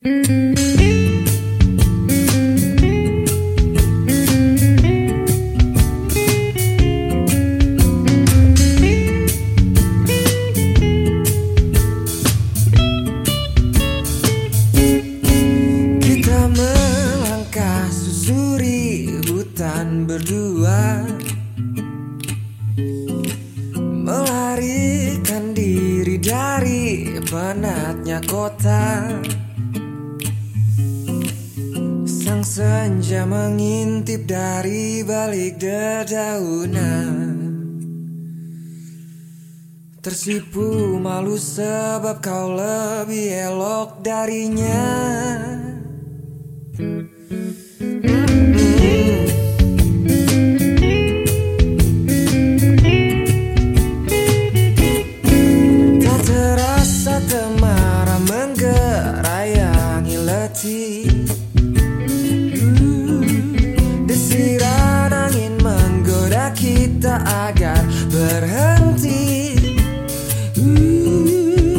Hutan berdua. Melarikan diri dari penatnya kota Sang senja mengintip dari balik dedaunan. Tersipu malu sebab kau lebih elok darinya. Tak terasa temara menggerayangi letih berhenti. Uh,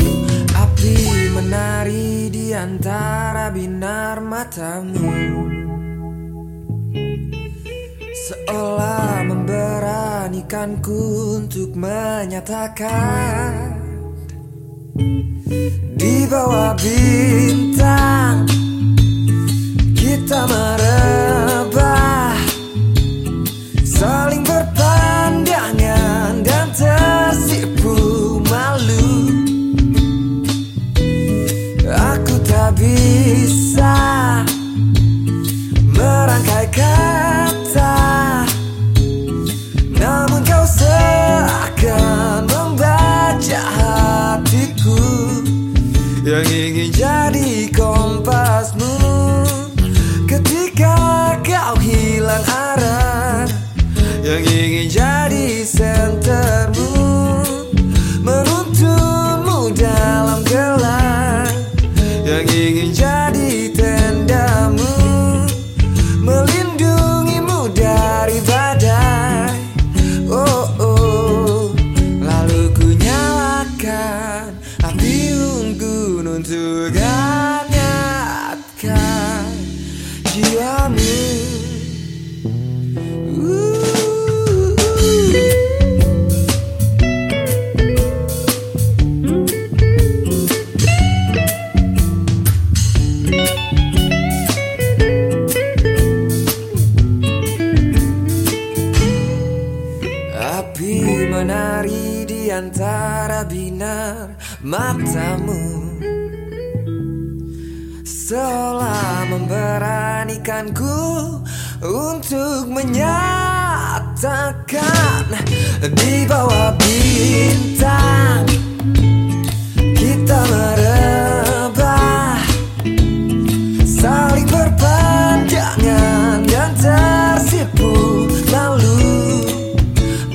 Api menari di antara binar matamu. Seolah memberanikanku untuk menyatakan Di bawah bintang jiwamu. Api menari di antara binar matamu Seolah memberanikanku untuk menyatakan di bawah bintang kita merebah. Saling berpandangan dan tersipu lalu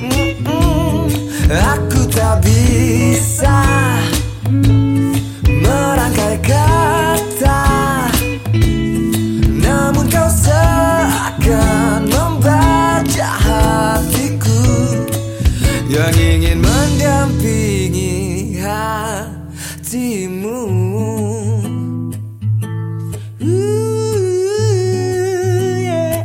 mm -mm, aku tak bisa mendampingi hatimu Ooh, yeah.